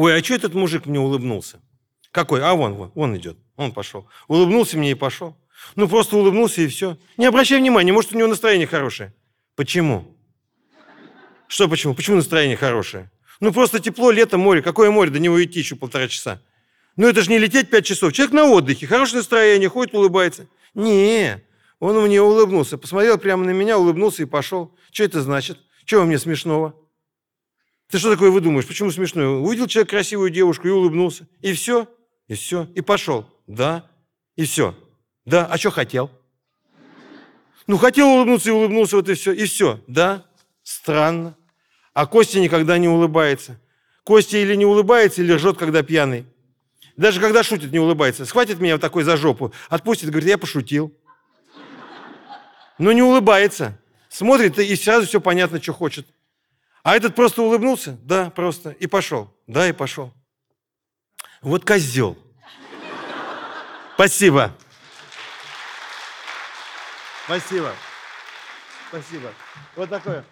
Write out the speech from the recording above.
Ой, а что этот мужик мне улыбнулся? Какой? А вон, вон, он идет. Он пошел. Улыбнулся мне и пошел. Ну, просто улыбнулся и все. Не обращай внимания, может, у него настроение хорошее. Почему? Что почему? Почему настроение хорошее? Ну, просто тепло, лето, море. Какое море? До него идти еще полтора часа. Ну, это же не лететь пять часов. Человек на отдыхе, хорошее настроение, ходит, улыбается. Не, он мне улыбнулся. Посмотрел прямо на меня, улыбнулся и пошел. Что это значит? Чего мне смешного? Ты что такое выдумаешь? Почему смешно? Увидел человек красивую девушку и улыбнулся. И все? И все? И пошел. Да? И все. Да? А что хотел? Ну, хотел улыбнуться и улыбнулся, вот и все. И все. Да? Странно. А Костя никогда не улыбается. Костя или не улыбается, или ржет, когда пьяный. Даже когда шутит, не улыбается. Схватит меня вот такой за жопу, отпустит, говорит, я пошутил. Но не улыбается. Смотрит, и сразу все понятно, что хочет. А этот просто улыбнулся? Да, просто. И пошел. Да, и пошел. Вот козел. Спасибо. Спасибо. Спасибо. Вот такое.